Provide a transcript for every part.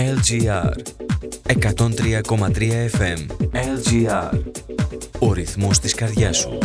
LGR 103,3 FM LGR Ο ρυθμός της καρδιάς σου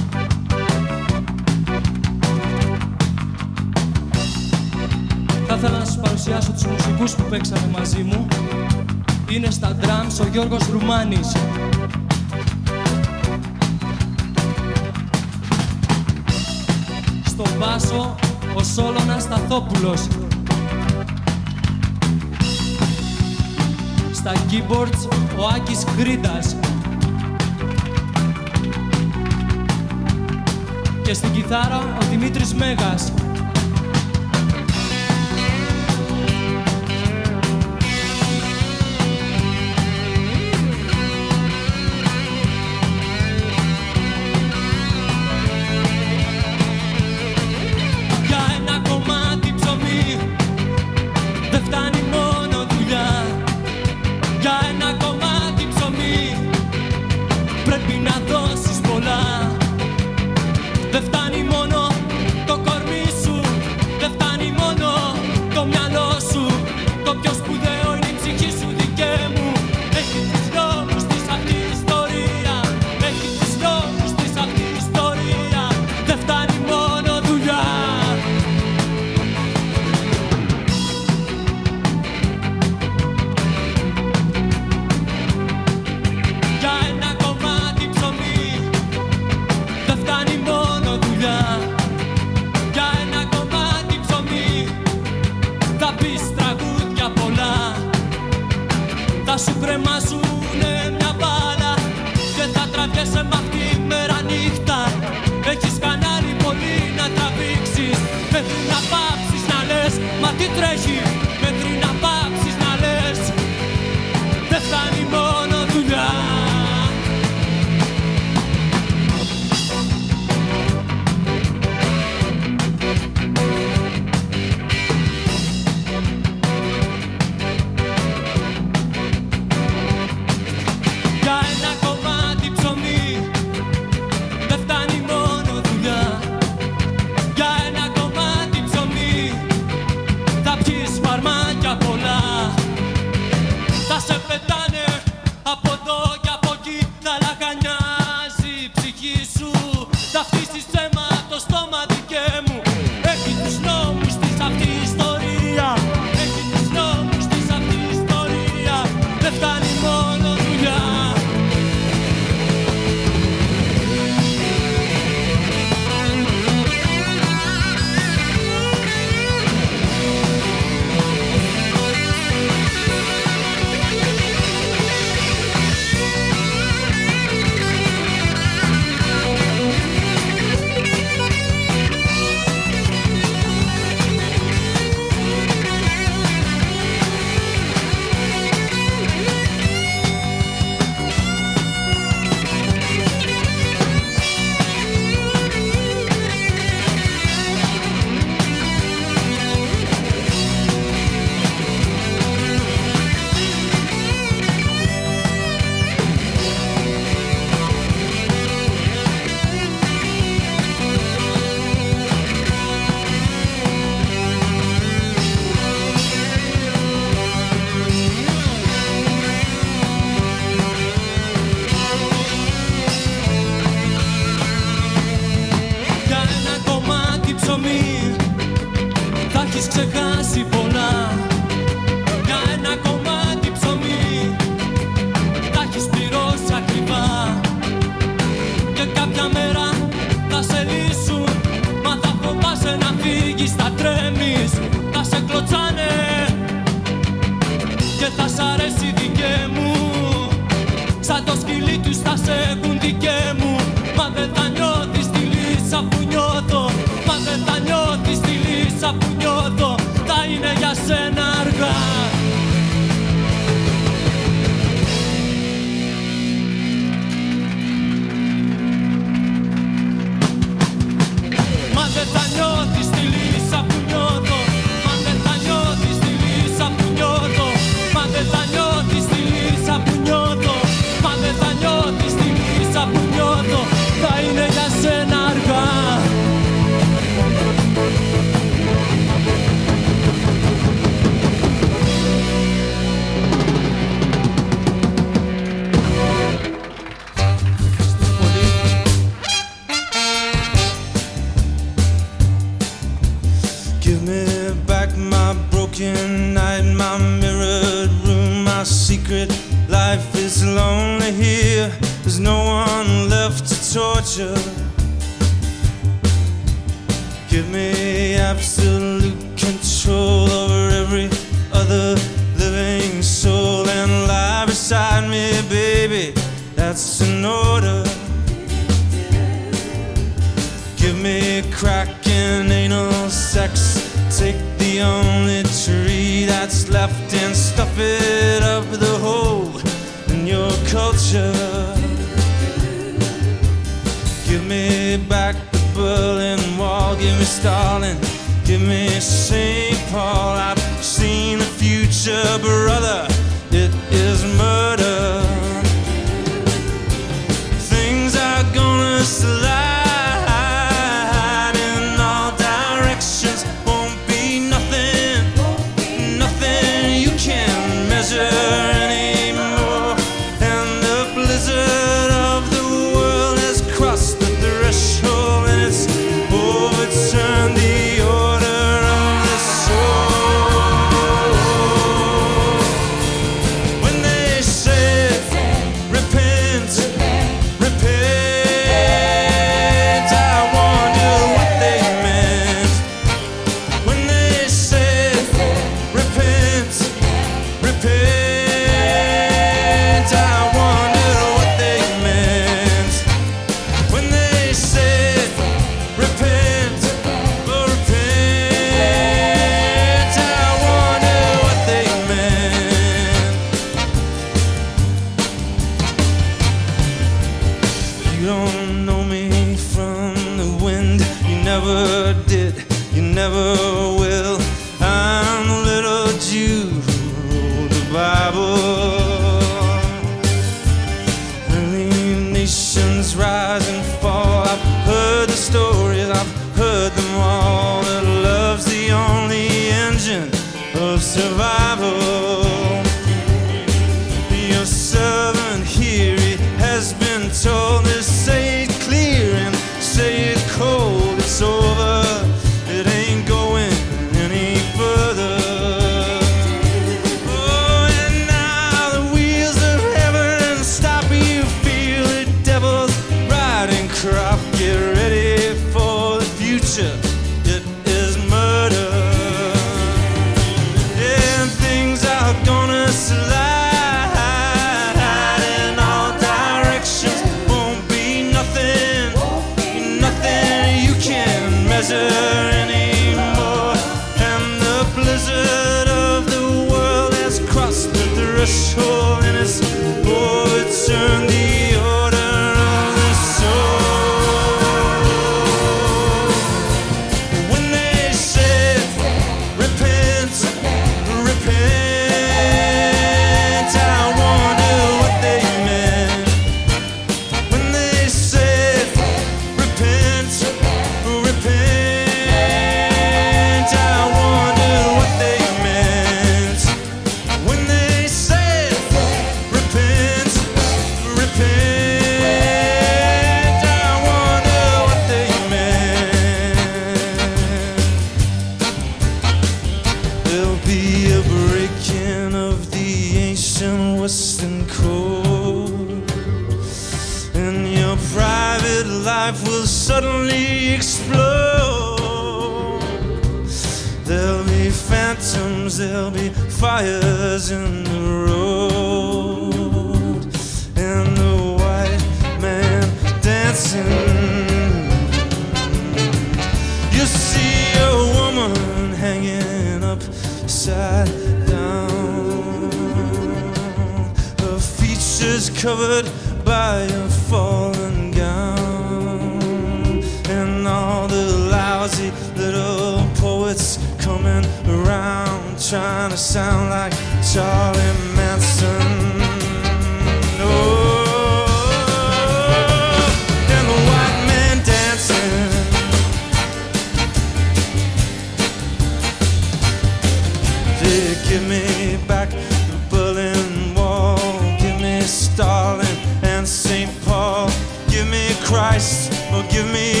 Give me back the Berlin Wall. Give me Stalin and St. Paul. Give me Christ or give me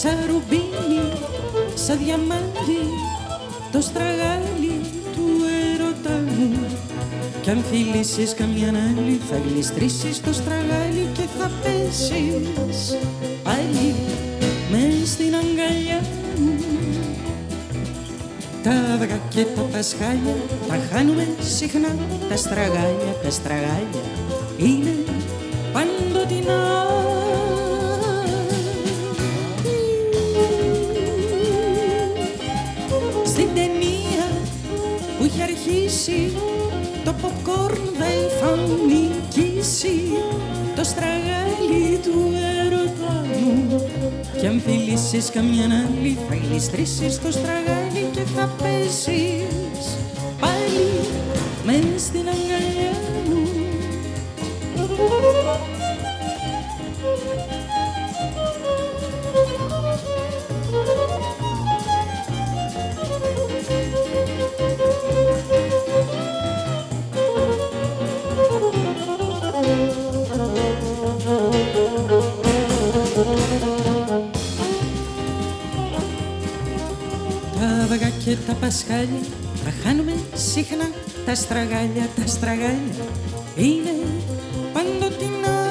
σαν ρουμπίνι, σαν διαμάντι το στραγάλι του ερώτα μου. Κι αν φιλήσεις καμιά άλλη θα γλιστρήσεις το στραγάλι και θα πέσεις πάλι μες στην αγκαλιά μου. Τα αυγά και τα πασχάλια τα χάνουμε συχνά. Τα στραγάλια, τα στραγάλια είναι κι αν φιλήσεις καμιά άλλη θα γλιστρήσεις το στραγάλι και θα πέσεις. Πάλι μες στην αγκαλιά και τα πασχάλια τα χάνουμε συχνά τα στραγάλια, τα στραγάλια είναι παντοτινά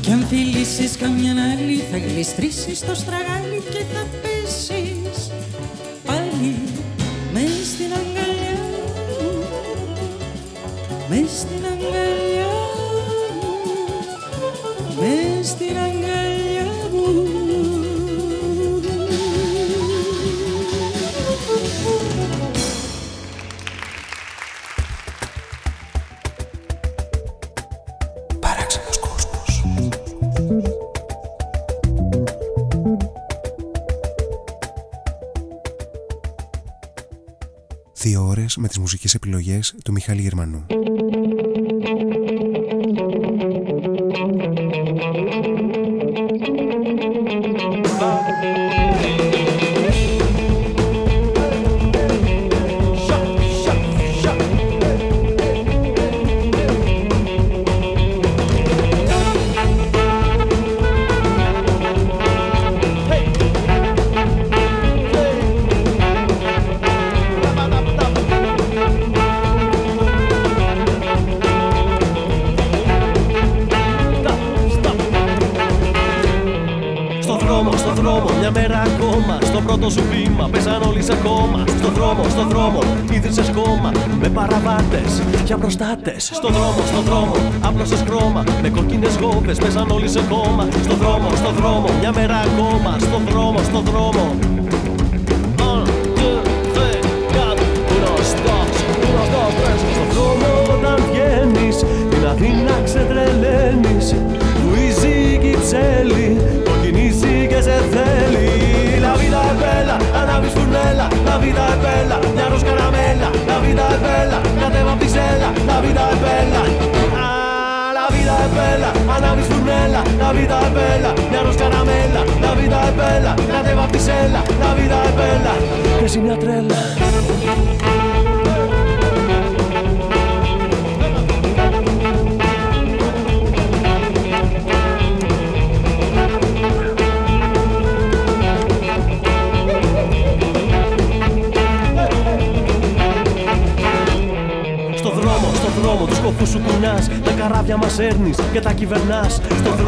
Κι αν φιλήσεις καμιά άλλη θα γλιστρήσεις το στραγάλι και θα πέσεις επιλογές του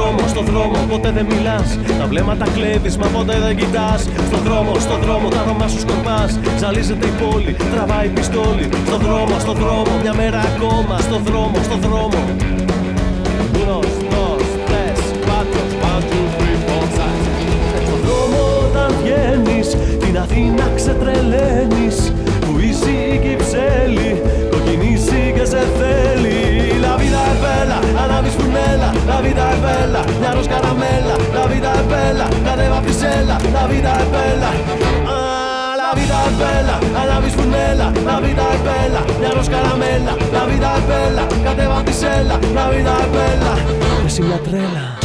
δρόμο, στον δρόμο, ποτέ δεν μιλάς. Τα βλέμματα κλέβεις, μα ποτέ δεν κοιτάς. στο δρόμο, στο δρόμο, τα δρομά σου σκορπάς. Ζαλίζεται η πόλη, τραβάει πιστόλι. στο δρόμο, στον δρόμο, μια μέρα ακόμα. Στον δρόμο, στον δρόμο. Γνωστός, πάτο, πάτο, Στον δρόμο όταν βγαίνεις, την Αθήνα ξετρελαίνεις. Που η ψέλη finissi che se feli La vida è bella, la navi La vida è bella, la rosca La vida è bella, pues la neva pisella La vida è bella. La vida è bella, la navi La vida è bella, la rosca La vida è bella, la neva pisella La vida è bella. Presi una trela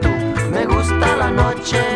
tú. Me gusta la noche.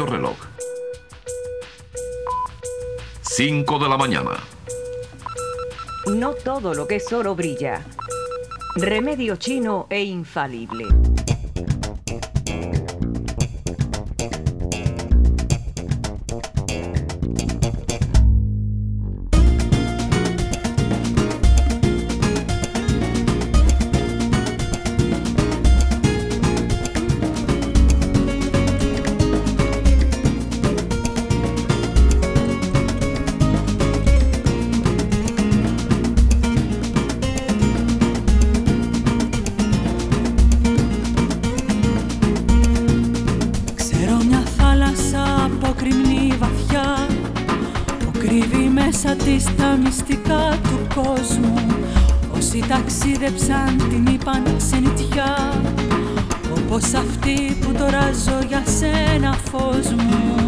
Reloj. 5 de la mañana. No todo lo que es oro brilla. Remedio chino e infalible. κόσμου Όσοι ταξίδεψαν την είπαν ξενιτιά Όπως αυτή που τώρα ζω για σένα φως μου.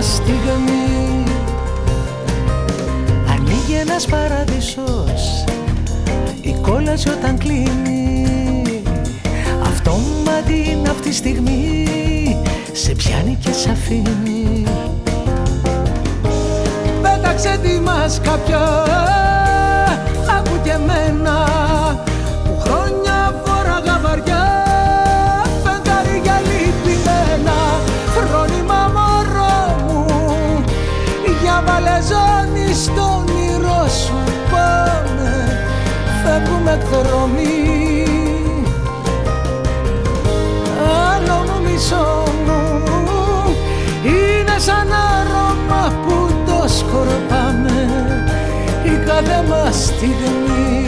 στιγμή Ανοίγει ένας παραδείσος Η κόλαση όταν κλείνει. Αυτόματη είναι αυτή τη στιγμή Σε πιάνει και σ' αφήνει. Πέταξε τη μάσκα πια Άκου και εμένα. εκδρομή Άλλο μισό μου είναι σαν άρωμα που το σκορπάμε. Η κάθε μας στιγμή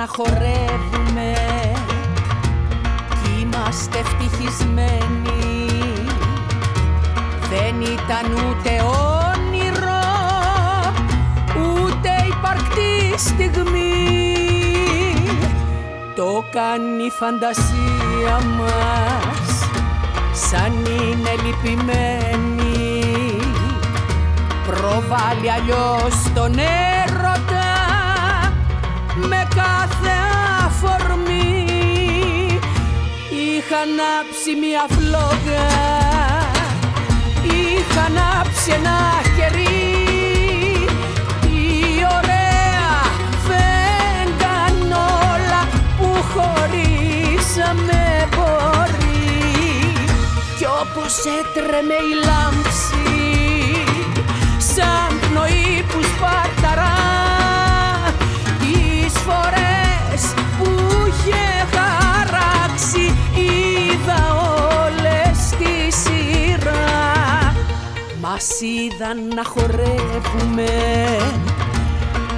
Να χορεύουμε κι είμαστε ευτυχισμένοι. Δεν ήταν ούτε όνειρο ούτε υπαρκτή στιγμή. Το κάνει η φαντασία μας σαν είναι λυπημένη. Προβάλλει αλλιώς τον έρωτα είχα ανάψει μια φλόγα. Είχα ανάψει ένα χερί. Τι ωραία φέγγαν όλα που χωρίσαμε μπορεί κι όπως έτρεμε η λάμψη σαν πνοή που σπαρταρά Μας είδαν να χορεύουμε.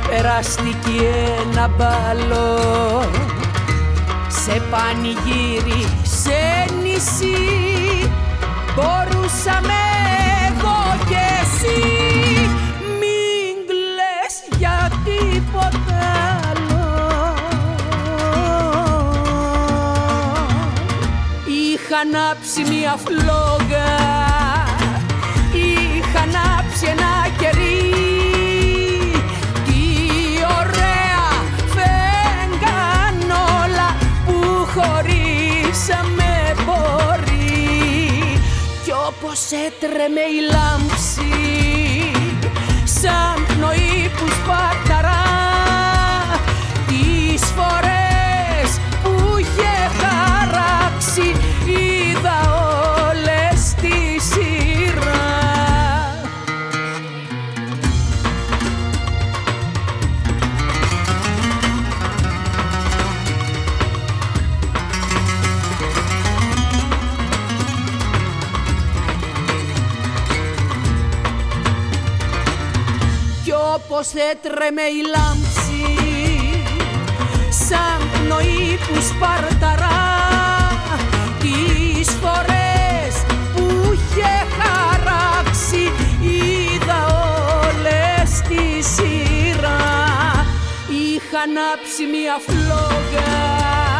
Περάστηκε ένα μπαλό. Σε πανηγύρι, σε νησί. Μπορούσαμε εγώ και εσύ. Μην κλαις για τίποτα άλλο. Είχα ανάψει μια φλόγα ανάψει ένα κερί. Τι ωραία φέγγαν όλα που χωρίσαμε μπορεί Κι όπως έτρεμε η λάμψη σαν πνοή που σπαταρά πως έτρεμε η λάμψη σαν πνοή που σπαρταρά τις φορές που είχε χαράξει είδα όλες τη σειρά. Είχα ανάψει μια φλόγα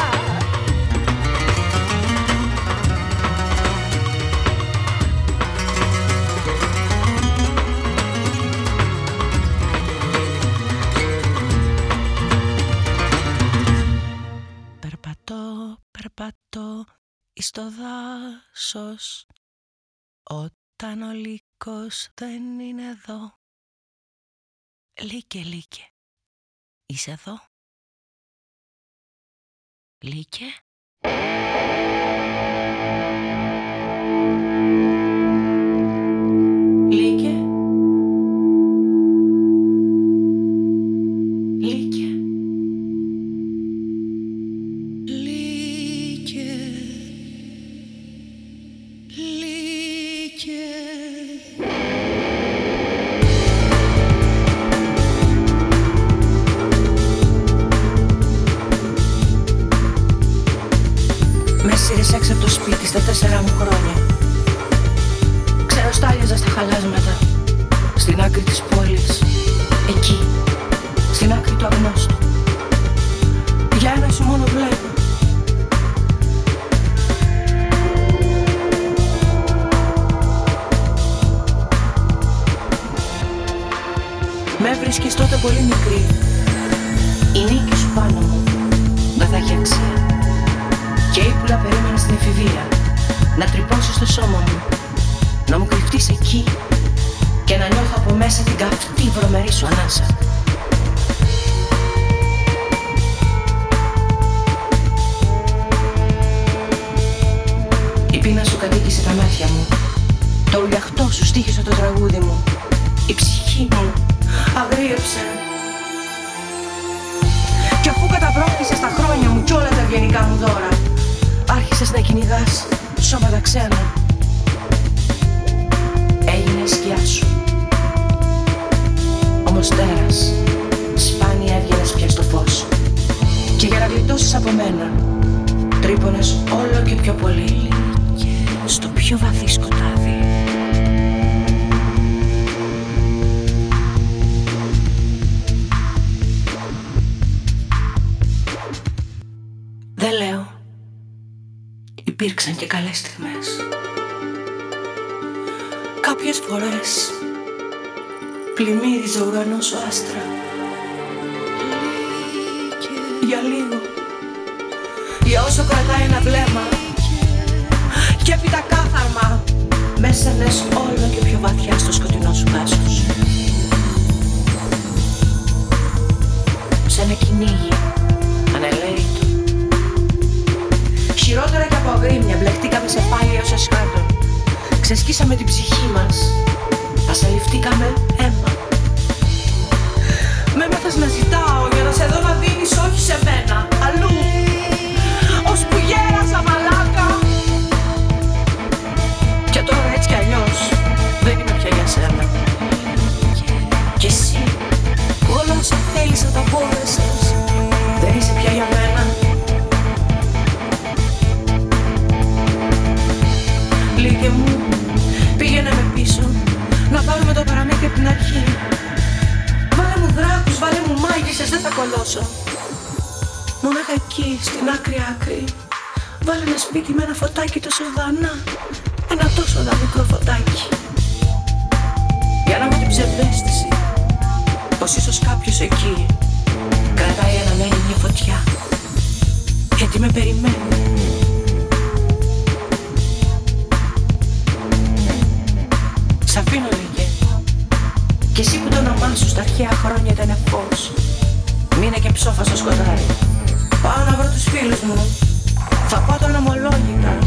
εις το δάσος όταν ο λύκος δεν είναι εδώ. Λύκε, λύκε, είσαι εδώ; Λύκε; στα τέσσερα μου χρόνια. Ξεροστάλιαζα στα χαλάσματα, στην άκρη της πόλης, εκεί, στην άκρη του αγνώστου. Για ένα σου μόνο βλέπω. Με βρίσκεις τότε πολύ μικρή, η νίκη σου πάνω μου δεν θα έχει αξία. Και ήπουλα περίμενα περίμενε στην εφηβεία. Να τρυπώσει στο σώμα μου. Να μου κρυφτείς εκεί Και να νιώθω από μέσα την καυτή βρωμερή σου ανάσα. Η πείνα σου κατοίκησε τα μάτια μου. Το ουλιαχτό σου στήχησε το τραγούδι μου. Η ψυχή μου αγρίεψε. Κι αφού καταβρόχθησες τα χρόνια μου κι όλα τα ευγενικά μου δώρα Άρχισες να κυνηγάς σώματα ξένα Έγινε σκιά σου. Όμως τέρας Σπάνια έβγαινες πια στο φως. Και για να γλιτώσεις από μένα Τρύπωνες όλο και πιο πολύ Στο πιο βαθύ σκοτάδι Υπήρξαν και καλές στιγμές. Κάποιες φορές Πλημμύριζε ο ουρανός ο άστρα. Για λίγο Για όσο κρατάει ένα βλέμμα Και έπειτα κάθαρμα Μέσα λες όλο και πιο βαθιά στο σκοτεινό σου δάσος Σε ένα κυνήγι Ανελέητο Χειρότερα και από αγρίμια μπλεχτήκαμε σε πάλι ως εσχάτων Ξεσκίσαμε την ψυχή μας. Ασαλιφτήκαμε αίμα. Με μάθες να ζητάω για να σε δω να δίνεις όχι σε μένα από την αρχή. Βάλε μου δράκους, βάλε μου μάγισσες, δεν θα κολώσω. Μονάχα εκεί, στην άκρη άκρη. Βάλε ένα σπίτι με ένα φωτάκι τόσο δανά Ένα τόσο δα μικρό φωτάκι. Για να έχω την ψευδέστηση Πως ίσως κάποιος εκεί Κρατάει αναμένη μια φωτιά. Γιατί με περιμένει Κι εσύ που το όνομά σου στα αρχαία χρόνια ήταν φως Μείνε και ψόφα στο σκοτάδι Πάω να βρω τους φίλους μου Θα πάω τον ομολόγητα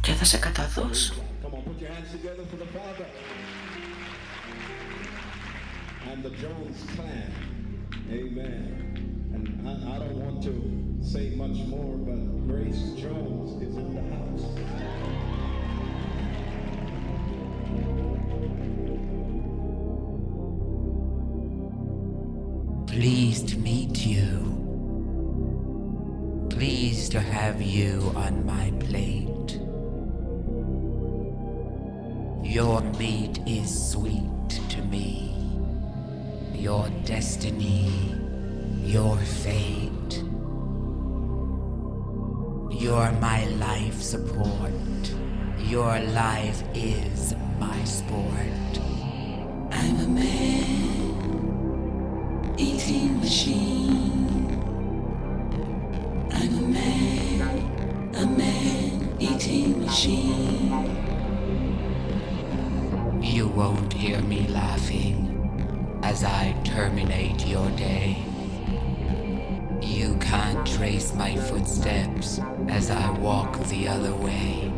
Και θα σε καταδώσω and the Jones clan. Amen. And I, I don't want to say much more, but Grace Jones is in the house. Pleased to meet you. Pleased to have you on my plate. Your meat is sweet to me. Your destiny, your fate. You're my life support. Your life is my sport. I'm a man eating machine. I'm a man, a man eating machine. You won't hear me laughing as I terminate your day. You can't trace my footsteps as I walk the other way.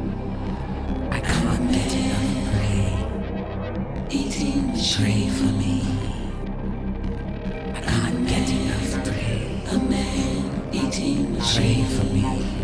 I can't get enough prey. Eating pray for me. Pray for me.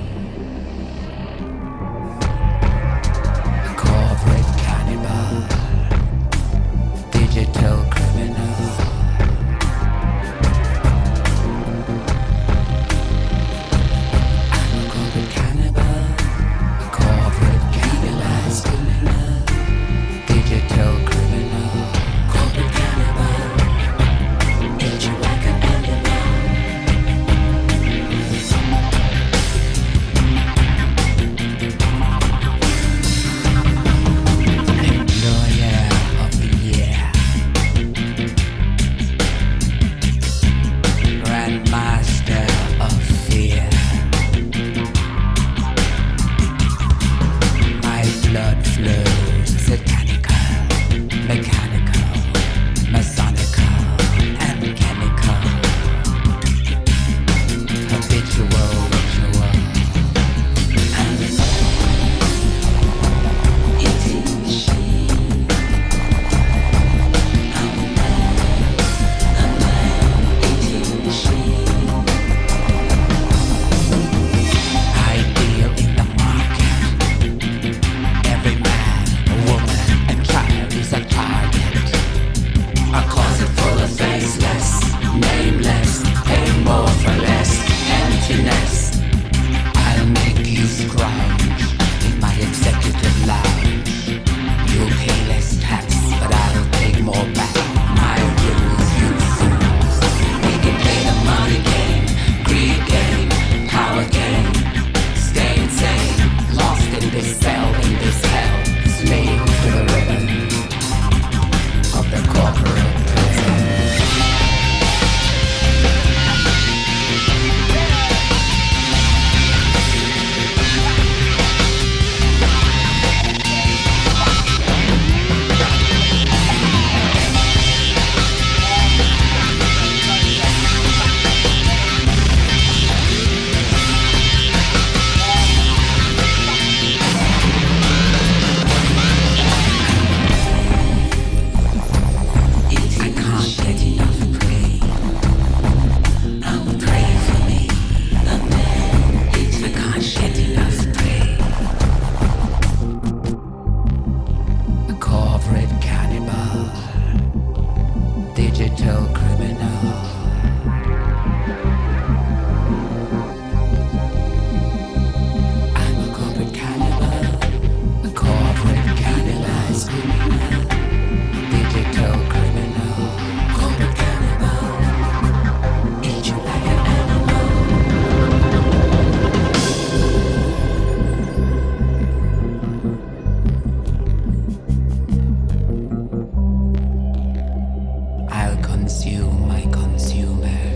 consume my consumer.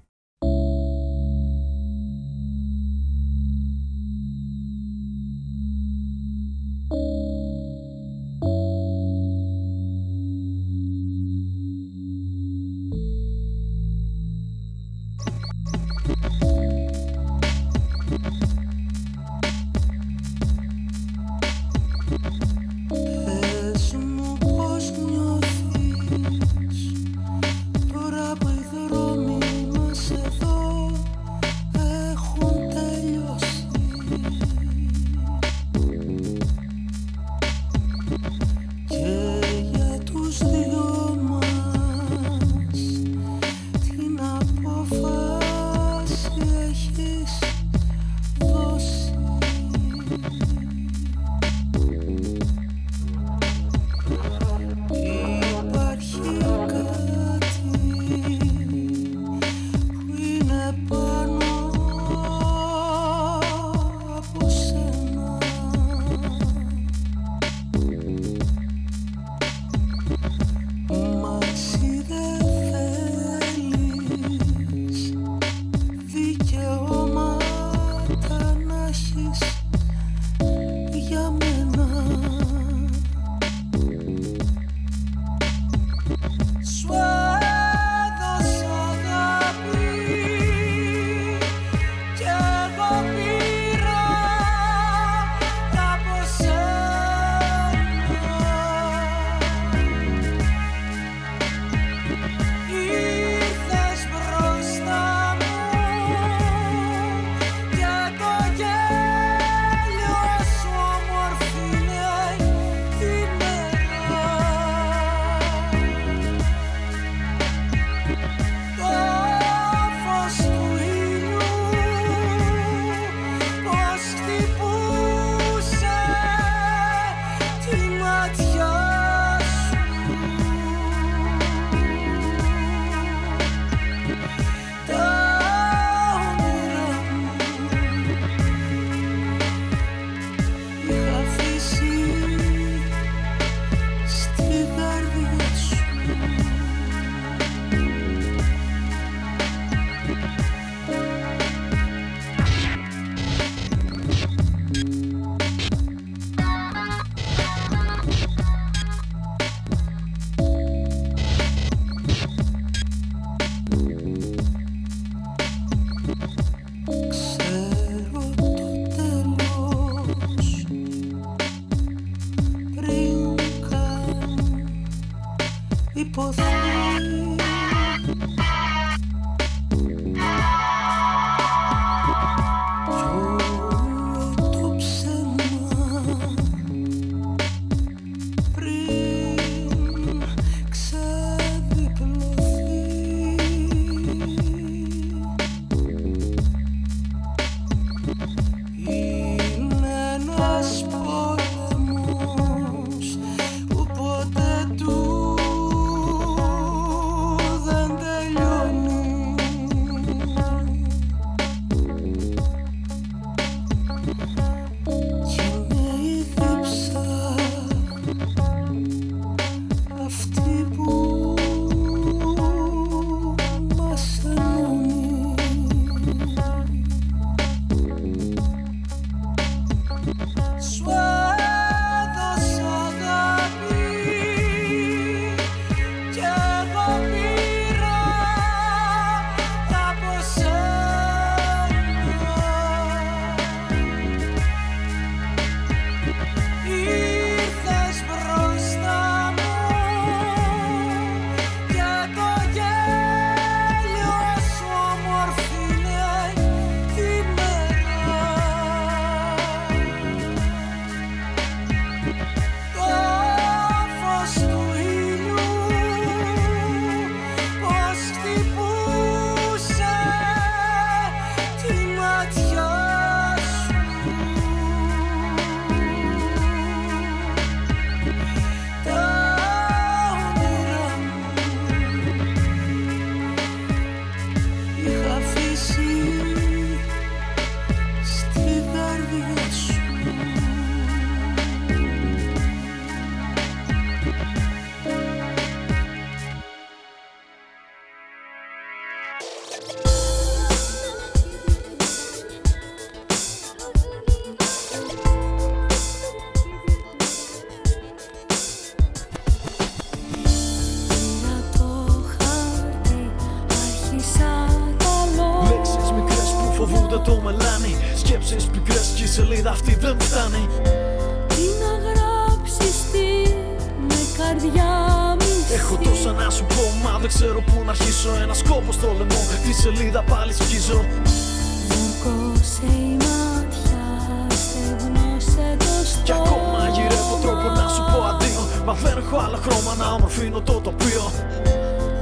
Χρώμα να ομορφύνω το τοπίο.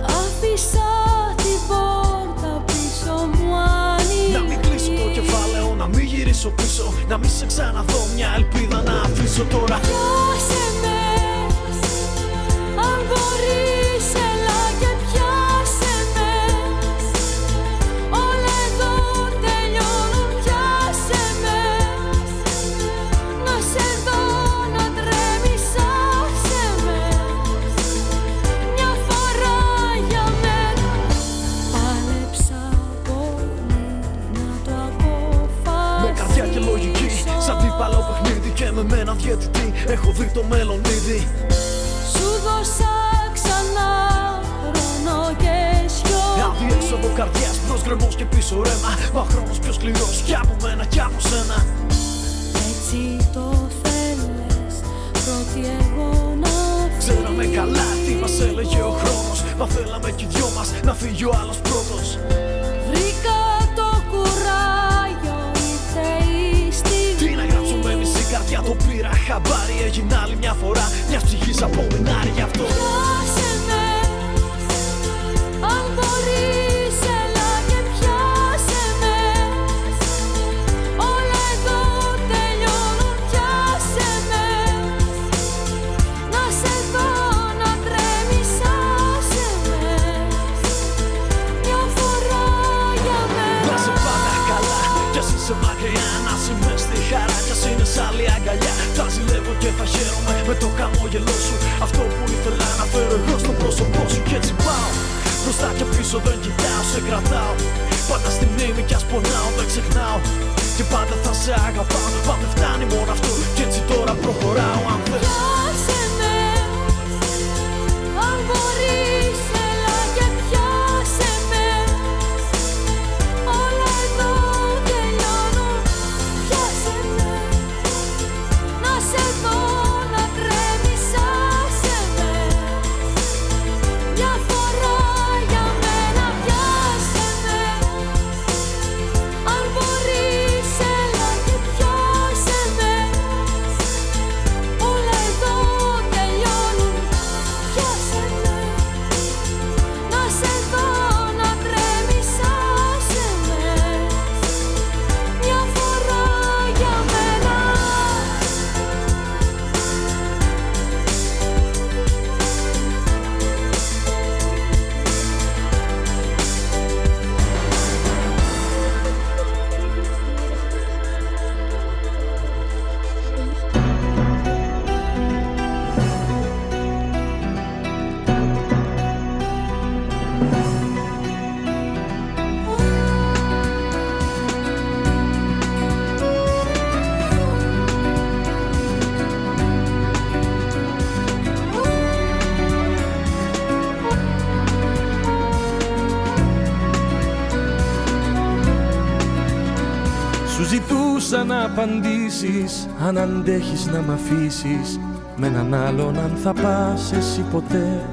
Άφησα την πόρτα πίσω μου ανοιχτή. Να μην κλείσω το κεφάλαιο, να μην γυρίσω πίσω. Να μην σε ξαναδώ μια ελπίδα να αφήσω τώρα. Πιάσε με, αν μπορείς με μένα διαιτητή, έχω δει το μέλλον ήδη. Σου δώσα ξανά χρόνο και σιωπή Αδιέξοδο καρδιάς, μπρος γκρεμός και πίσω ρέμα Μα χρόνος πιο σκληρός κι από μένα κι από σένα. Έτσι το θέλες πρώτη εγώ να Ξέραμε καλά τι μας έλεγε ο χρόνος. Μα θέλαμε κι οι δυο μας να φύγει ο άλλος πρώτος μισή καρδιά το πήρα χαμπάρι Έγινε άλλη μια φορά. Μια ψυχής απομεινάρι γι' αυτό και θα χαίρομαι με το χαμόγελό σου. Αυτό που ήθελα να φέρω εγώ στο πρόσωπό σου Κι έτσι πάω. Μπροστά και πίσω δεν κοιτάω, σε κρατάω. Πάντα στη μνήμη κι ας πονάω δεν ξεχνάω. Και πάντα θα σε αγαπάω Μα δεν φτάνει μόνο αυτό. Κι έτσι τώρα προχωράω αν θες απαντήσεις Αν αντέχεις να μ' αφήσεις Με έναν άλλον αν θα πας εσύ ποτέ.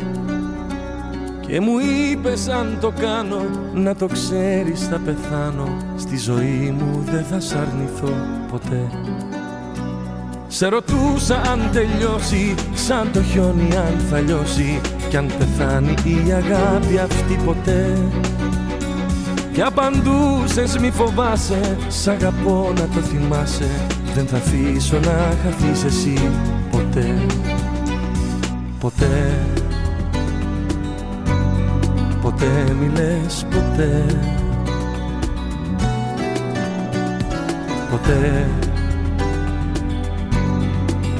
Και μου είπες αν το κάνω Να το ξέρεις θα πεθάνω. Στη ζωή μου δεν θα σ' αρνηθώ ποτέ. Σε ρωτούσα αν τελειώσει Σαν το χιόνι αν θα λιώσει Κι αν πεθάνει η αγάπη αυτή ποτέ και απαντούσες μη φοβάσαι. Σ' αγαπώ να το θυμάσαι. Δεν θα αφήσω να χαθείς εσύ. Ποτέ. Ποτέ. Ποτέ μη λες ποτέ. Ποτέ.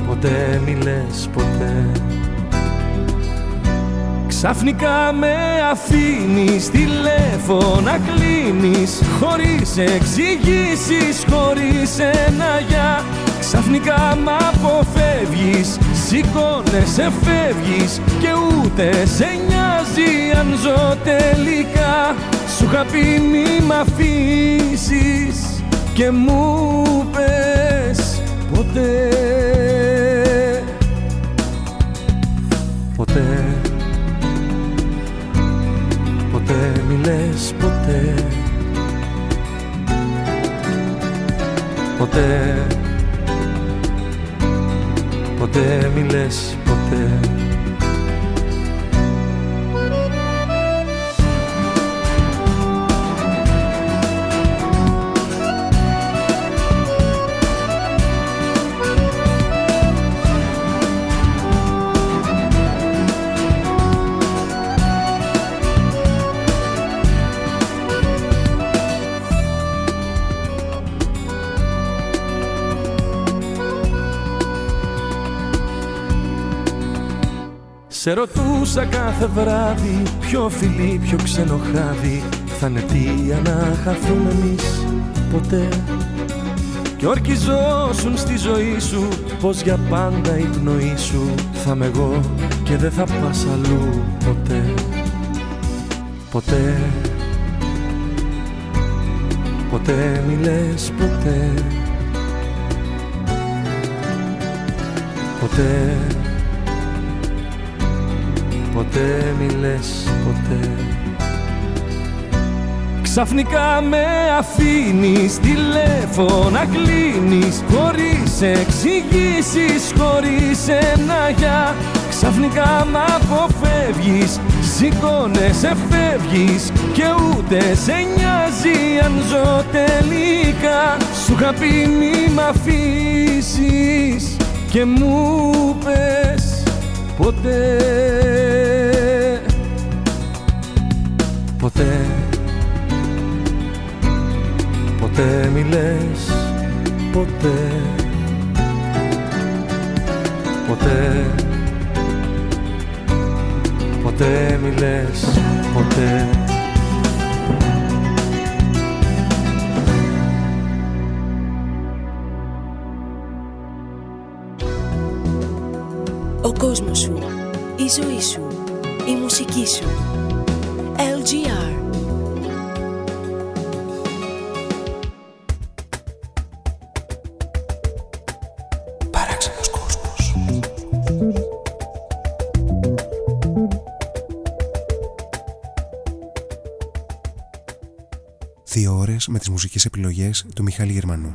Ποτέ μη λες ποτέ Ξαφνικά με αφήνεις τηλέφωνα κλείνεις Χωρίς εξηγήσεις, χωρίς ένα για Ξαφνικά μ' αποφεύγεις, σηκώνεσαι φεύγεις Και ούτε σε νοιάζει αν ζω τελικά. Σου είχα πει μη μ' αφήσεις και μου πες ποτέ Ποτέ Ποτέ μη λες ποτέ. Ποτέ Ποτέ μη λες ποτέ Σε ρωτούσα κάθε βράδυ Ποιο φιλί, ποιο ξενοχάδι Θα είναι αιτία να χαθούμε εμείς ποτέ. Κι ορκιζόσουν στη ζωή σου Πως για πάντα η πνοή σου. Θα είμαι εγώ και δεν θα πας αλλού ποτέ. Ποτέ. Ποτέ μη λες ποτέ. Ποτέ Ποτέ μη λες ποτέ. Ξαφνικά με αφήνεις τηλέφωνα κλείνεις Χωρίς εξηγήσεις, χωρίς ένα για Ξαφνικά μ' αποφεύγεις, σηκώνεσαι φεύγεις Και ούτε σε νοιάζει αν ζω τελικά. Σου είχα πει μη μ' αφήσεις και μου πες ποτέ Ποτέ. Ποτέ μη λες ποτέ. Ποτέ. Ποτέ μη λες ποτέ. Ο κόσμος σου, η ζωή σου, η μουσική σου. LGR Παράξενος κόσμος. Δύο ώρες με τις μουσικές επιλογές του Μιχάλη Γερμανού.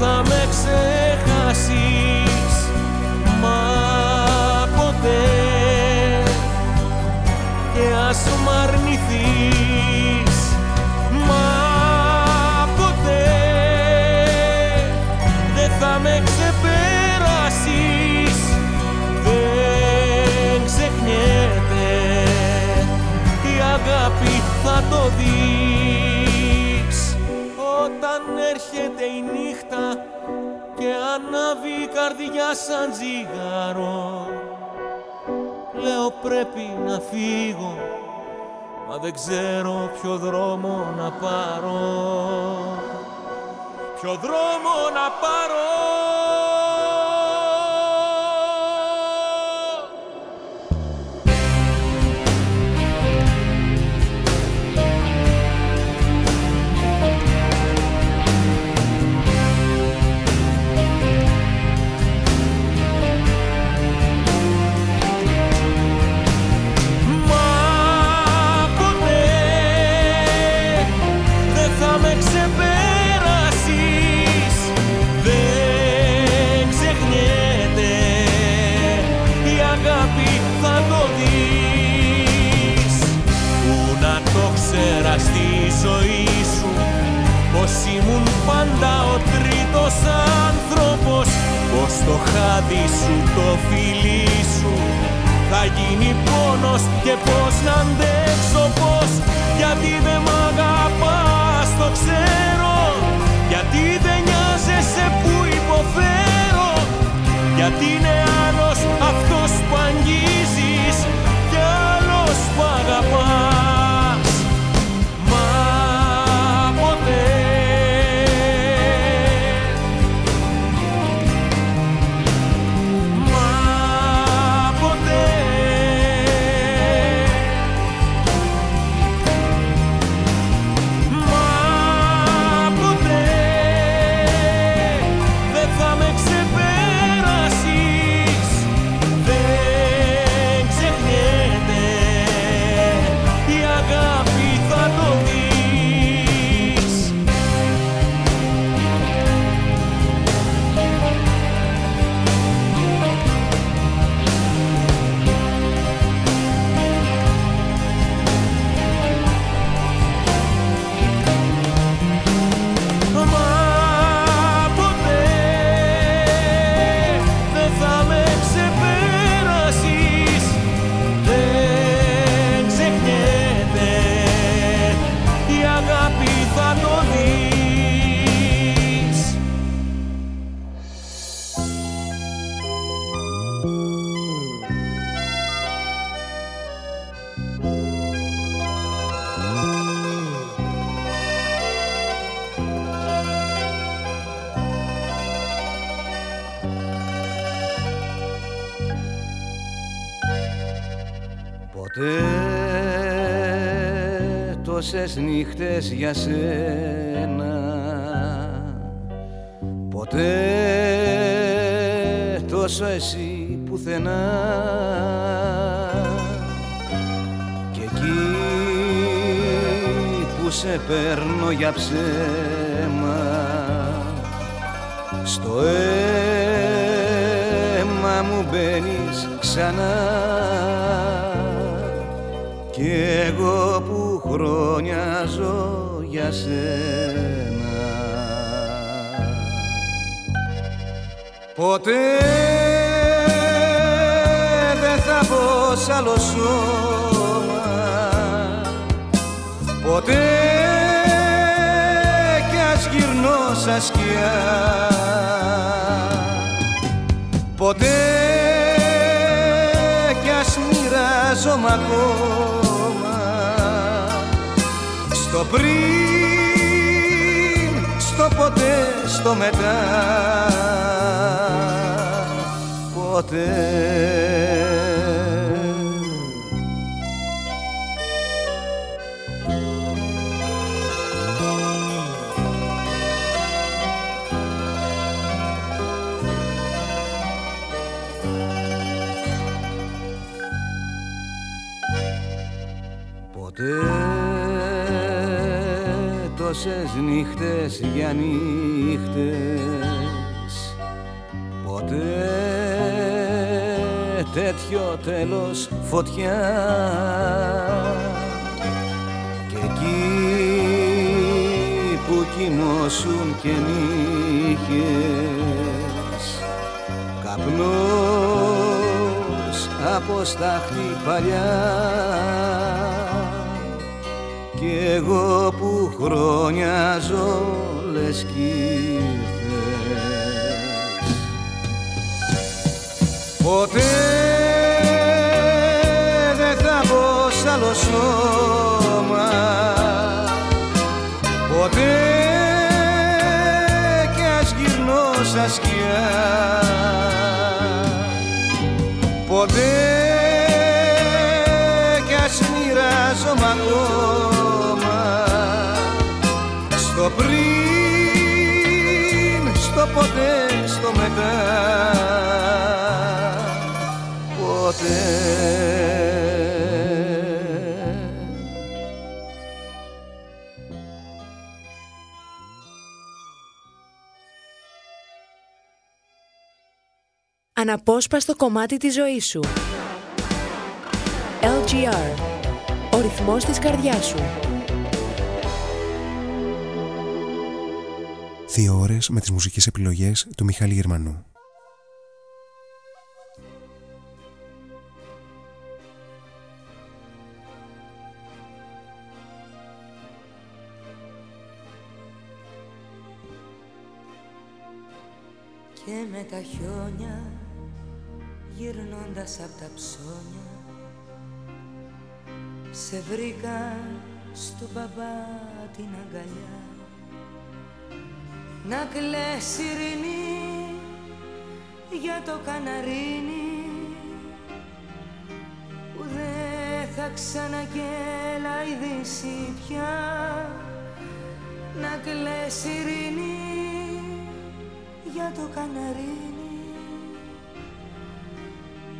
Θα με ξεχάσεις Μα ποτέ. Και ας ανάβει η καρδιά σαν τζιγάρο. Λέω πρέπει να φύγω Μα δεν ξέρω ποιο δρόμο να πάρω Ποιο δρόμο να πάρω πάντα ο τρίτος άνθρωπος. Πως το χάδι σου, το φιλί σου θα γίνει πόνος και πώς να αντέξω πώς Γιατί δεν μ' αγαπάς το ξέρω. Γιατί δεν νοιάζεσαι που υποφέρω. Γιατί είναι άλλος αυτός που αγγίζεις Κι άλλος που αγαπάς τόσες νύχτες για σένα. Ποτέ τόσο εσύ πουθενά. Και εκεί που σε παίρνω για ψέμα. Στο αίμα μου μπαίνεις ξανά. Κι εγώ που χρόνια ζω για σένα. Ποτέ δεν θα πω σ' άλλο σώμα. Ποτέ κι ας γυρνώ σαν σκιά Ποτέ κι ας μοιράζομαι ακόμα Στο πριν, στο ποτέ, στο μετά. Ποτέ Ποτέ νύχτες για νύχτες. Ποτέ τέτοιο τέλος φωτιά. Και εκεί που κοιμώσουν και νύχες Καπνός από στάχτη παλιά. Κι εγώ που χρόνια ζω λες κι. Ποτέ δεν θα πω σ' άλλο σώμα Ποτέ κι ας γυρνώ σαν σκιά Ποτέ στο ποτέ, στο μετά Ποτέ Αναπόσπαστο κομμάτι της ζωής σου. LGR. Ο ρυθμός της καρδιάς σου. Δύο ώρες με τις μουσικές επιλογές του Μιχάλη Γερμανού. Και με τα χιόνια γυρνώντας απ' τα ψώνια σε βρήκα στο μπαμπά την αγκαλιά να κλαις ειρηνή για το καναρίνι που δεν θα ξανακελαϊδήσει πια. Να κλαις ειρηνή για το καναρίνι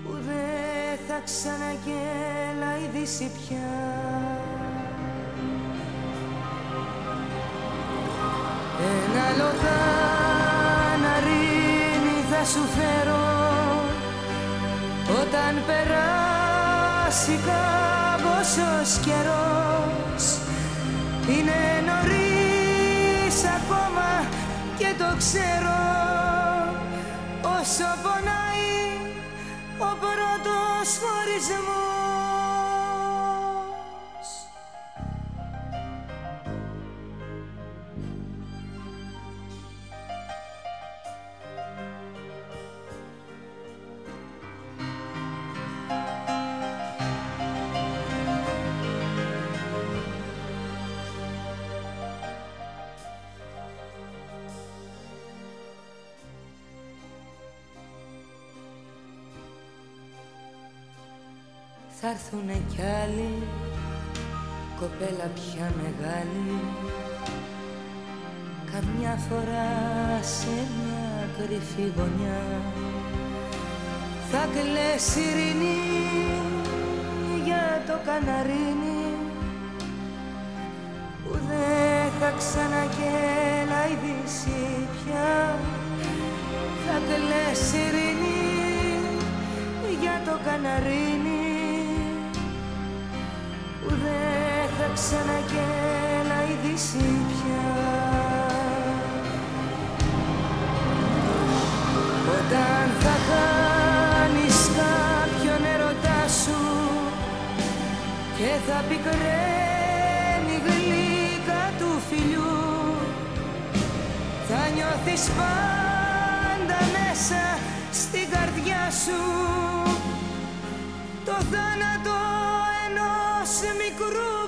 που δεν θα ξανακελαϊδήσει πια Ένα λοκάναρίνι θα σου φέρω. Όταν περάσει κάμποσος καιρός είναι νωρίς ακόμα και το ξέρω. Όσο πονάει ο πρώτος χωρισμός έρθουνε κι άλλοι κοπέλα πια μεγάλη. Καμιά φορά σε μια κρυφή γωνιά θα κλαις ειρηνή για το καναρίνι. Που δεν θα ξανακελαϊδήσει πια. Θα κλαις ειρηνή για το καναρίνι που δεν θα ξανακελαϊδήσει πια. Όταν θα χάνεις κάποιον ερωτά σου και θα πικραίνει γλύκα του φιλιού θα νιώθεις πάντα μέσα στην καρδιά σου. Το θάνατο ενός μικρού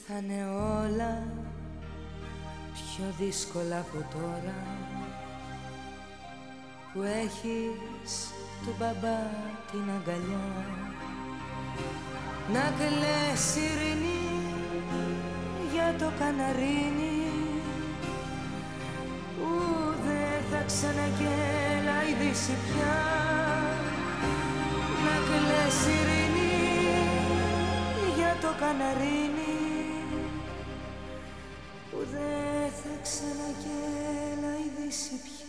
Και θα είναι όλα πιο δύσκολα από τώρα. Που έχεις του μπαμπά την αγκαλιά. Να κλαις ειρηνή για το καναρίνι. Που δεν θα ξανακελαϊδήσει πια. Να κλαις ειρηνή για το καναρίνι που δεν θα ξανακελαϊδήσει πια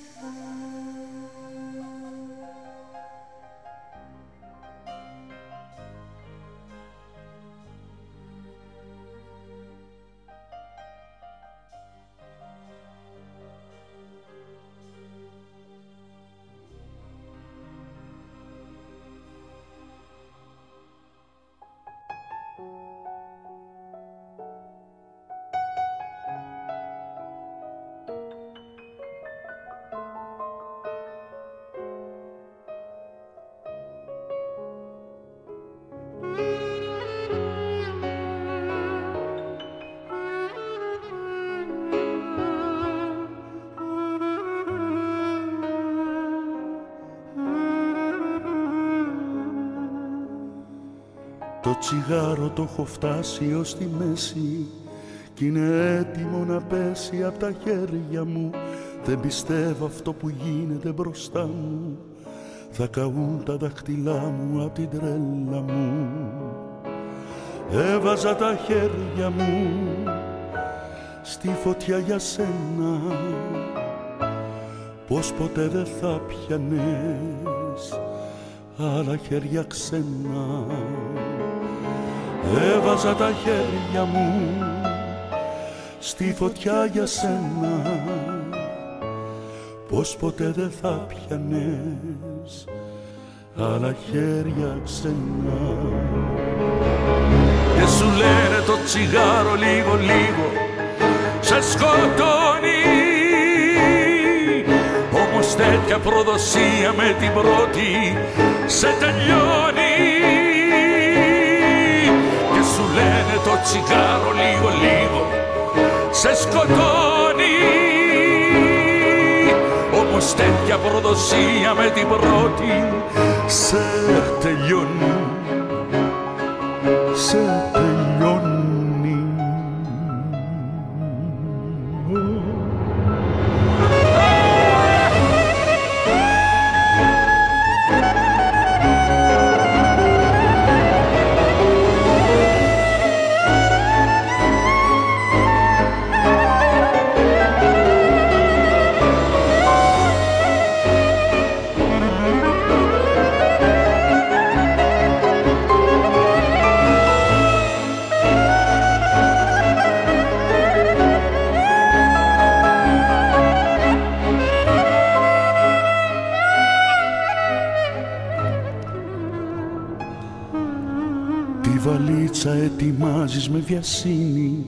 Το τσιγάρο το έχω φτάσει ως τη μέση Κι είναι έτοιμο να πέσει από τα χέρια μου. Δεν πιστεύω αυτό που γίνεται μπροστά μου. Θα καούν τα δάχτυλά μου από την τρέλα μου. Έβαζα τα χέρια μου στη φωτιά για σένα. Πως ποτέ δεν θα πιανες άλλα χέρια ξένα Έβαζα τα χέρια μου στη φωτιά για σένα. Πως ποτέ δεν θα πιανες άλλα χέρια ξένα. Και σου λένε το τσιγάρο λίγο λίγο σε σκοτώνει. Όμως τέτοια προδοσία με την πρώτη σε τελειώνει το τσιγάρο λίγο λίγο σε σκοτώνει. Όμως τέτοια προδοσία με την πρώτη σε τελειώνει βιασύνη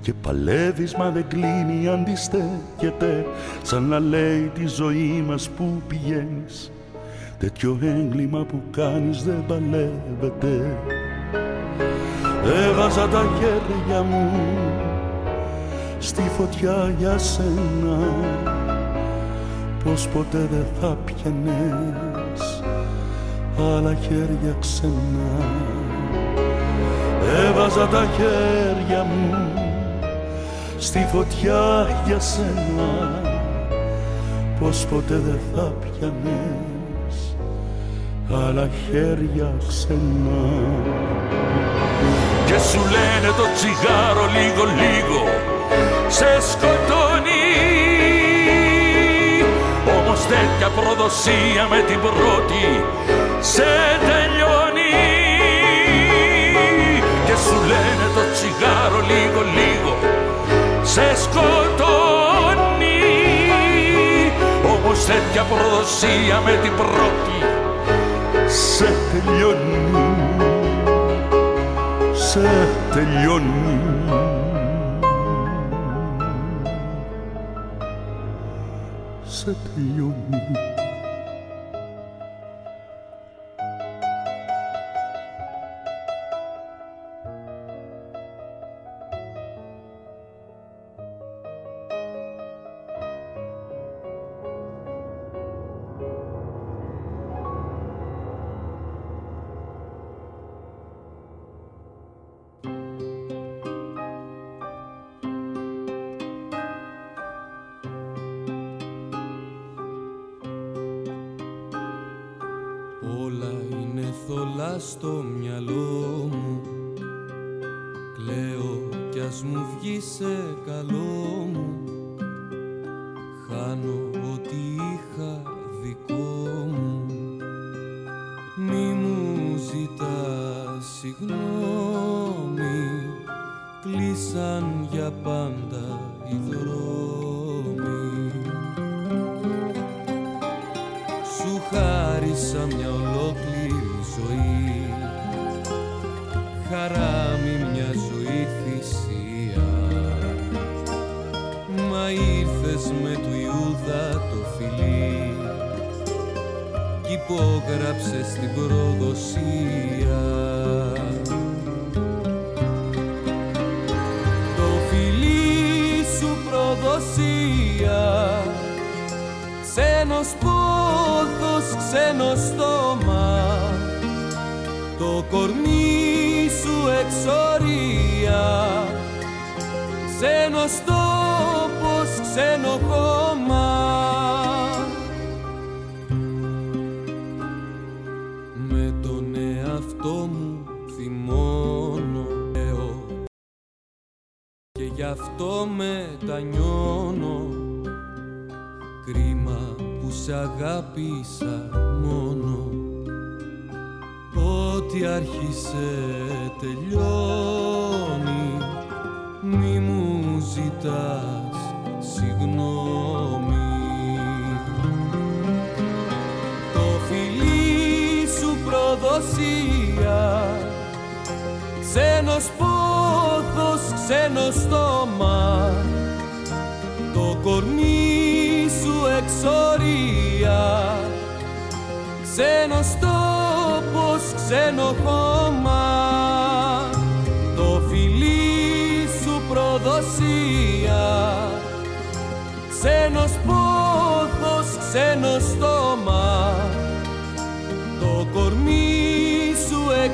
και παλεύεις μα δεν κλείνει αντιστέκεται σαν να λέει τη ζωή μας που πηγαίνεις. Τέτοιο έγκλημα που κάνεις δεν παλεύεται. Έβαζα τα χέρια μου στη φωτιά για σένα. Πως ποτέ δεν θα πιανες άλλα χέρια ξένα Έβαζα τα χέρια μου στη φωτιά για σένα. Πως ποτέ δεν θα πιανες άλλα χέρια ξένα. Και σου λένε το τσιγάρο λίγο λίγο σε σκοτώνει. Όμως τέτοια προδοσία με την πρώτη σε τελειώνει Όμως τέτοια προδοσία με την πρώτη. Σε τελειώνει. Σε τελειώνει. Σε τελειώνει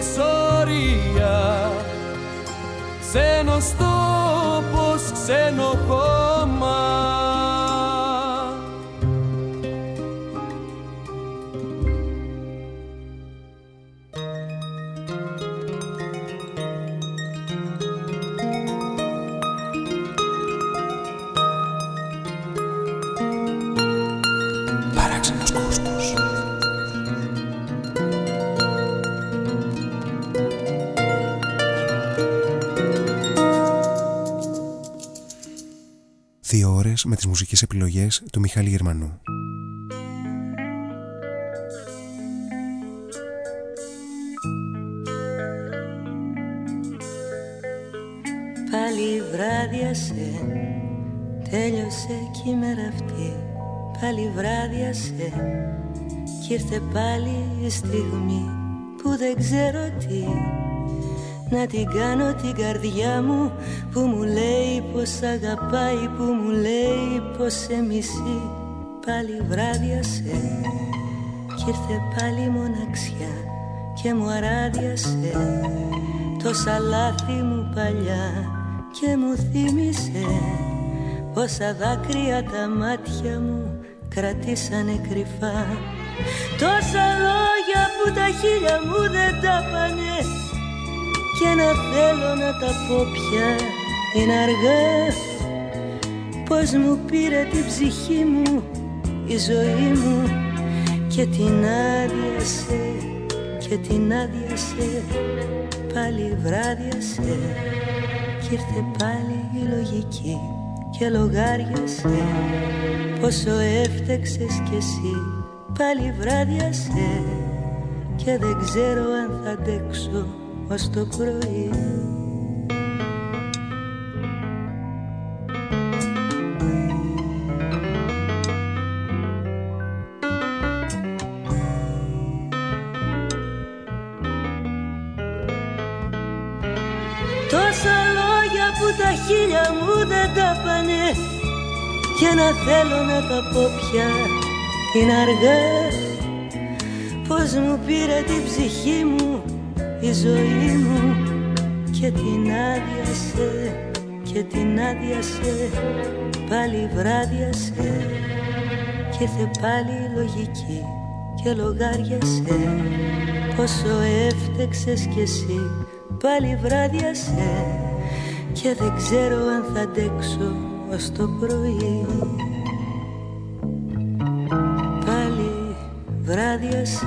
σου εξορία με τις μουσικές επιλογές του Μιχάλη Γερμανού. Πάλι βράδιασε, τέλειωσε κι η μέρα αυτή Πάλι βράδιασε κι ήρθε πάλι η στιγμή που δεν ξέρω τι Να την κάνω την καρδιά μου που μου λέει πως αγαπάει Που μου λέει πως σε μισεί. Πάλι βράδιασε κι ήρθε πάλι η μοναξιά και μου αράδιασε. Τόσα λάθη μου παλιά και μου θύμισε. Πόσα δάκρυα τα μάτια μου κρατήσανε κρυφά. Τόσα λόγια που τα χείλια μου δεν τα πάνε. Και να θέλω να τα πω πια είναι αργά πως μου πήρε την ψυχή μου η ζωή μου και την άδειασε και την άδειασε πάλι βράδιασε. Κι ήρθε πάλι η λογική και λογάριασε. Πόσο έφτεξες κι εσύ πάλι βράδιασε. Και δεν ξέρω αν θα αντέξω ως το πρωί να θέλω να τα πω πια. Είναι αργά. Πως μου πήρε την ψυχή μου η ζωή μου. Και την άδειασε και την άδειασε. Πάλι βράδιασε. Και ήρθε πάλι η λογική και λογάριασε. Πόσο έφτεξες κι εσύ πάλι βράδιασε. Και δεν ξέρω αν θα αντέξω ως το πρωί. Πάλι βράδιασε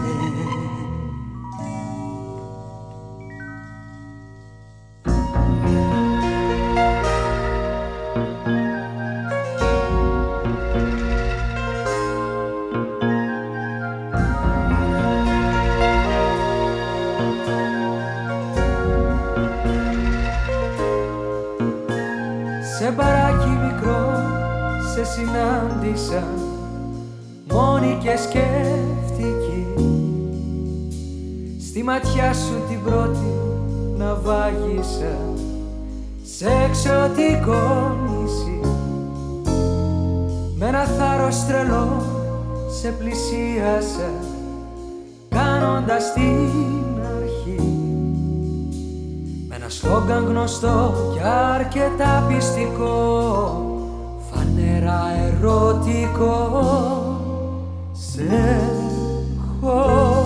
Στη ματιά σου την πρώτη να βάγισα σε εξωτικό νησί. Με ένα θάρρος τρελό σε πλησίασα κάνοντας την αρχή. Σλόγγαν γνωστό και αρκετά πιστικό φανερά ερωτικό σε έχω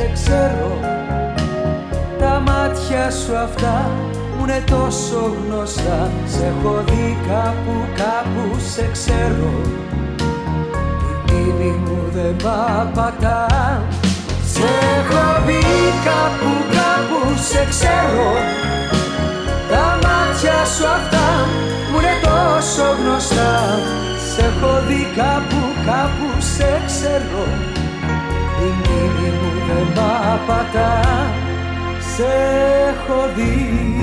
σε ξέρω. Τα μάτια σου αυτά μου είναι τόσο γνωστά. Σε έχω δει κάπου, κάπου σε ξέρω. Η μνήμη μου δεν μ' απατά Σε έχω δει κάπου, κάπου σε ξέρω. Τα μάτια σου αυτά μου είναι τόσο γνωστά. Σε έχω δει κάπου, κάπου σε ξέρω. Η μνήμη μου δεν μ' απατά σε έχω δει.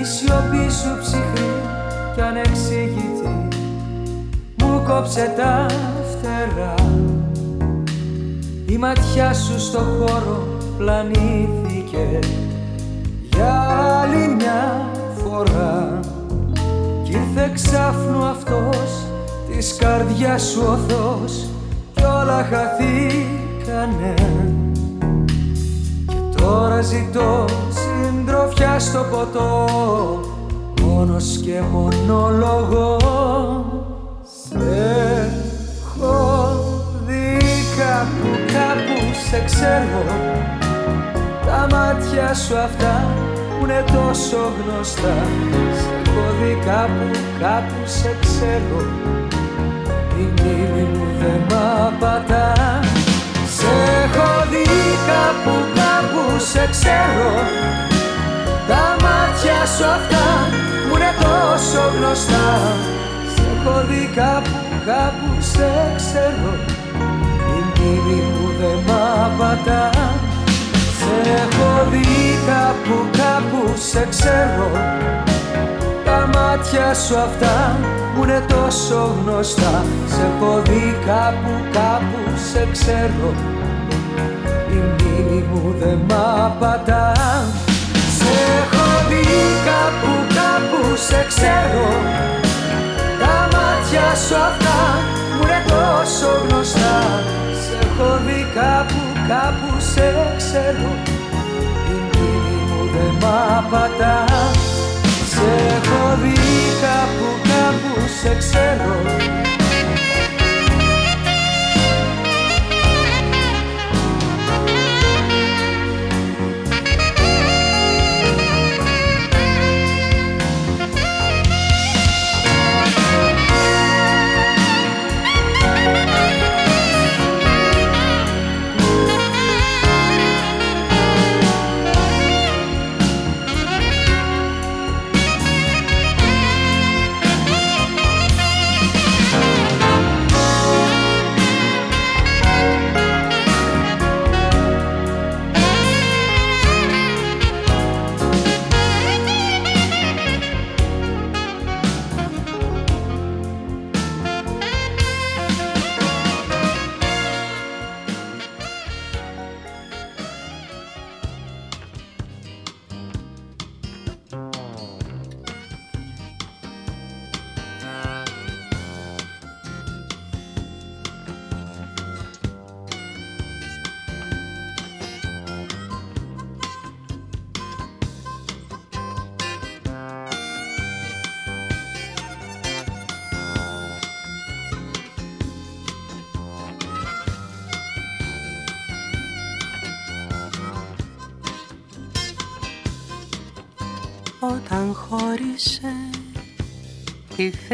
Η σιωπή σου ψυχρή κι ανεξήγητη μου κόψε τα φτερά η ματιά σου στο χώρο πλανήθηκε. Για άλλη μια φορά κι ήρθε ξάφνου αυτός της καρδιάς σου οθός κι όλα χαθήκανε. Και τώρα ζητώ συντροφιά στο ποτό μόνος και μονόλογο σε έχω δει κάπου κάπου σε ξέρω. Τα μάτια σου αυτά που είναι τόσο γνωστά. Σε έχω δει κάπου, κάπου σε ξέρω. Η μνήμη μου δεν μ' απατά. Σε έχω δει κάπου, κάπου σε ξέρω. Τα μάτια σου αυτά μου είναι τόσο γνωστά. Σε έχω δει κάπου, κάπου σε ξέρω. Η μνήμη μου δεν μ' απατά σε έχω δει κάπου, κάπου σε ξέρω. Τα μάτια σου αυτά μου είναι τόσο γνωστά. Σε έχω δει κάπου, κάπου σε ξέρω. Η μνήμη μου δεν μ' απατά Σε έχω δει κάπου, κάπου σε ξέρω. Τα μάτια σου αυτά μου είναι τόσο γνωστά. Σε έχω δει κάπου, κάπου σε ξέρω Η μνήμη μου δεν μ' απατά. Σε έχω δει κάπου, κάπου σε ξέρω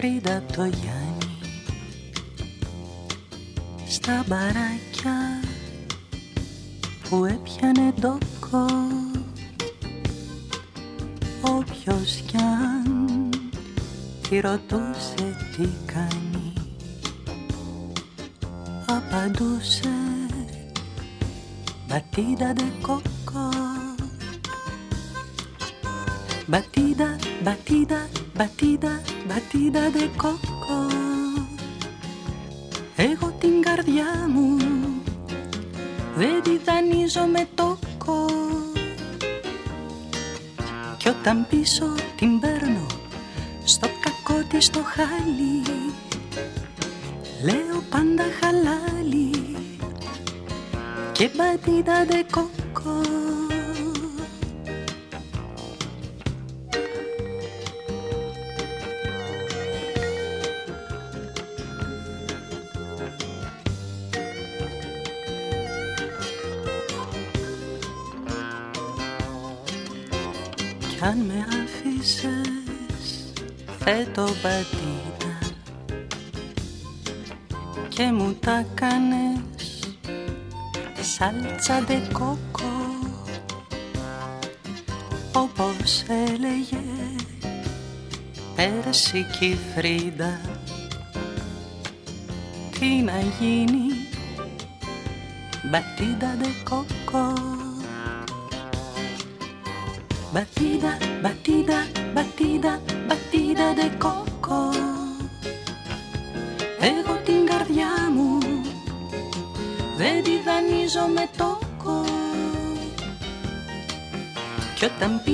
Φρίντα το Γιάννη. Στα μπαράκια που έπιανε ντόκο όποιος κι αν τη ρωτούσε τι κάνει σάλτσα ντε κόκο όπως έλεγε πέρσι κι η Φρίντα. Τι να γίνει μπατίδα ντε κόκο Batida,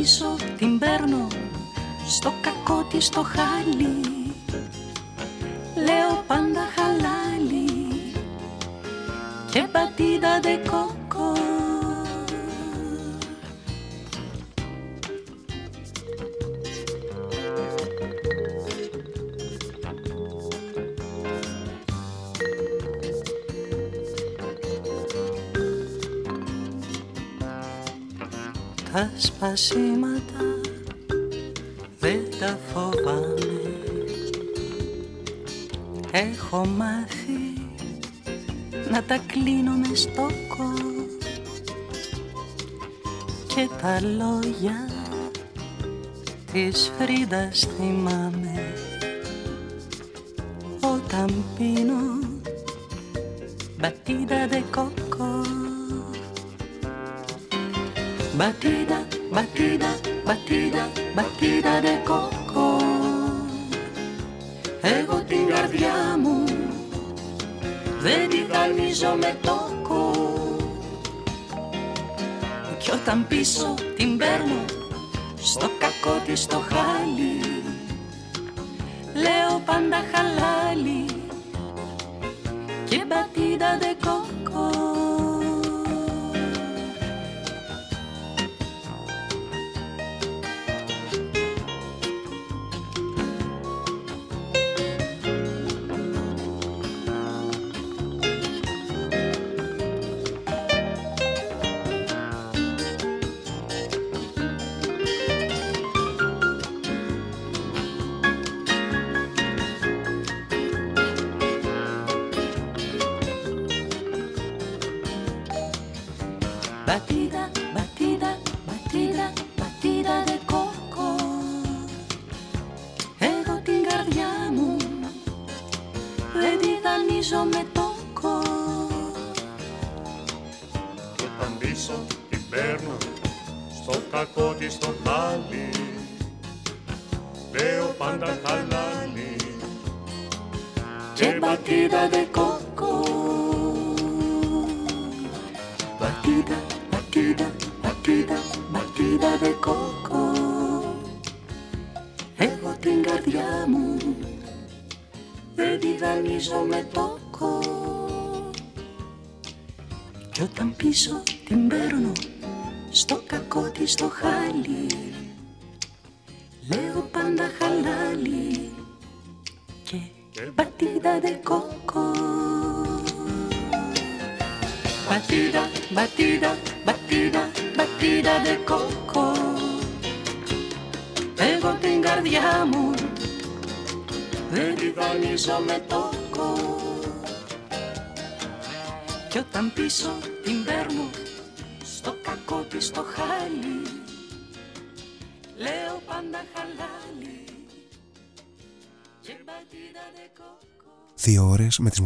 πίσω την παίρνω. Στο κακό της το χάλι Τα σπασίματα δεν τα φοβάμαι. Έχω μάθει να τα κλείνω μες στόκο Και τα λόγια της Φρίντας θυμάμαι. Όταν πίνω μπατίδα δε κόκο Batida, batida, batida, batida de κόκο Εγώ την καρδιά μου δεν τη δανείζω με τόκο. Κι όταν πίσω την παίρνω στο κακό της το χάλι Λέω πάντα χαλάλι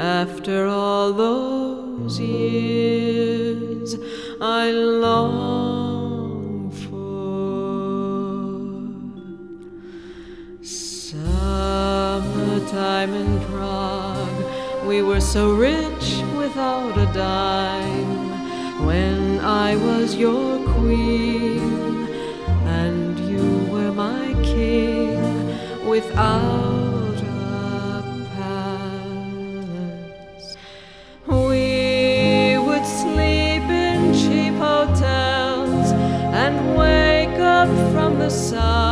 After all those years, I long for summertime in Prague. We were so rich without a dime when I was your queen and you were my king without side.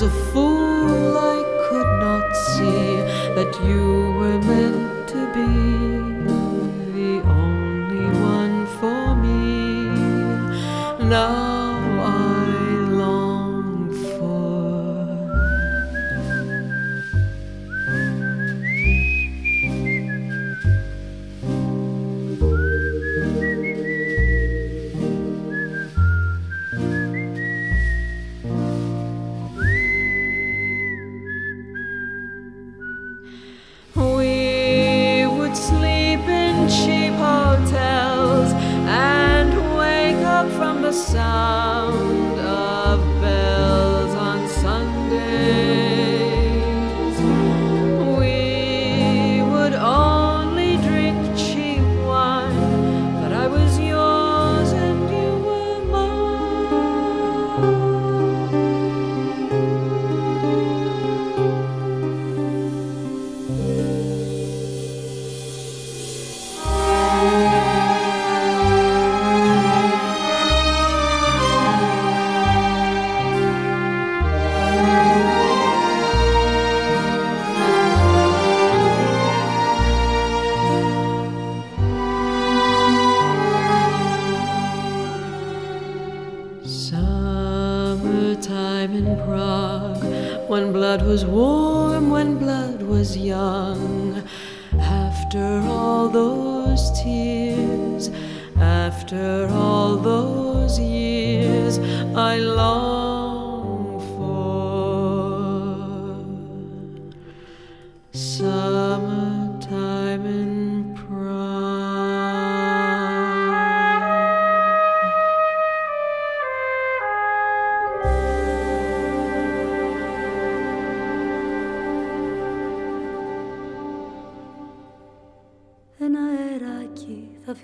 Was a fool,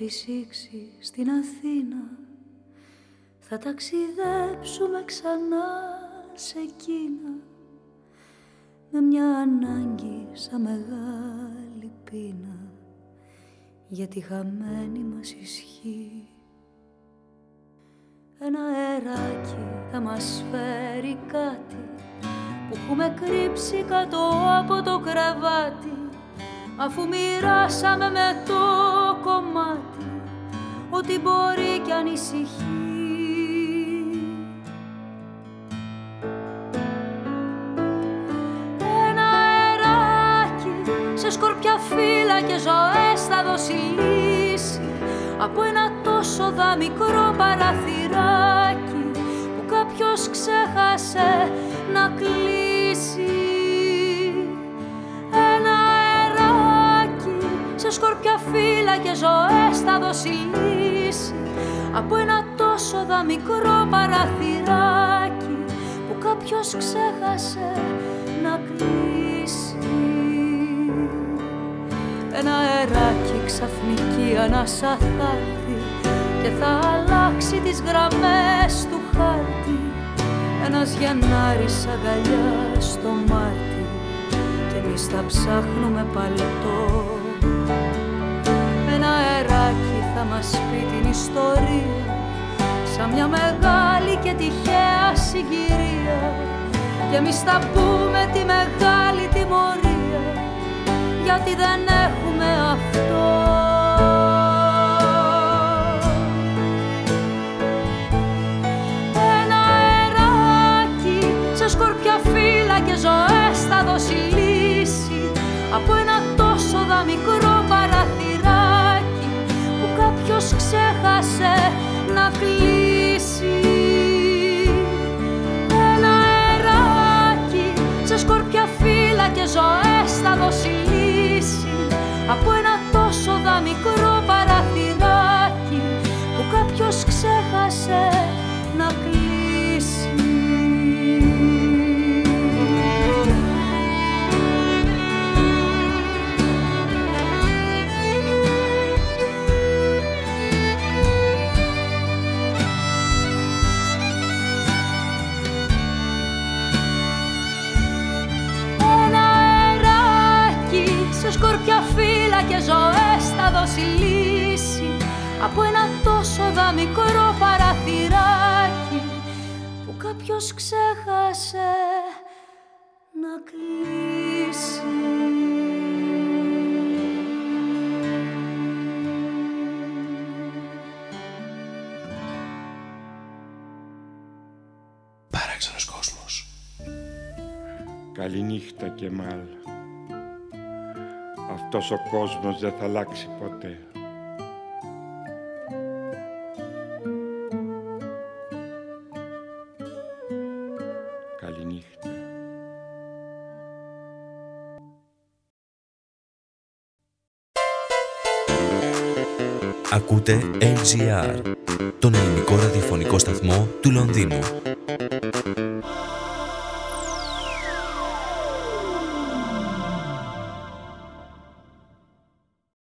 φυσήξει στην Αθήνα. Θα ταξιδέψουμε ξανά σε Κίνα Με μια ανάγκη σαν μεγάλη πείνα Για τη χαμένη μας ισχύ. Ένα αεράκι θα μας φέρει κάτι Που έχουμε κρύψει κάτω από το κρεβάτι Αφού μοιράσαμε με το κομμάτι Ό,τι μπορεί κι ανησυχεί Ένα αεράκι σε σκορπιά φύλλα και ζωές θα δώσει λύση Από ένα τόσο δα μικρό παραθυράκι Που κάποιος ξέχασε να κλείσει σκορπιά φύλλα και ζωές θα δώσει λύση Από ένα τόσο δα μικρό παραθυράκι Που κάποιος ξέχασε να κλείσει. Ένα αεράκι ξαφνική ανάσα θα έρθει Και θα αλλάξει τις γραμμές του χάρτη. Ένας Γενάρης αγκαλιάς στο Μάρτι Και εμείς θα ψάχνουμε παλαιτό ιστορία. Σαν μια μεγάλη και τυχαία συγκυρία. Και εμείς θα πούμε τη μεγάλη τιμωρία. Γιατί δεν έχουμε αυτό ξέχασε να κλείσει Ένα αεράκι σε σκορπιά φύλλα και ζωές θα δώσει από ένα τόσο δαμικρό παραθυράκι που κάποιος ξέχασε να κλείσει. Παράξενος κόσμος. Καληνύχτα Κεμάλ. Αυτός ο κόσμος δεν θα αλλάξει ποτέ. Ακούτε LGR, τον ελληνικό ραδιοφωνικό σταθμό του Λονδίνου.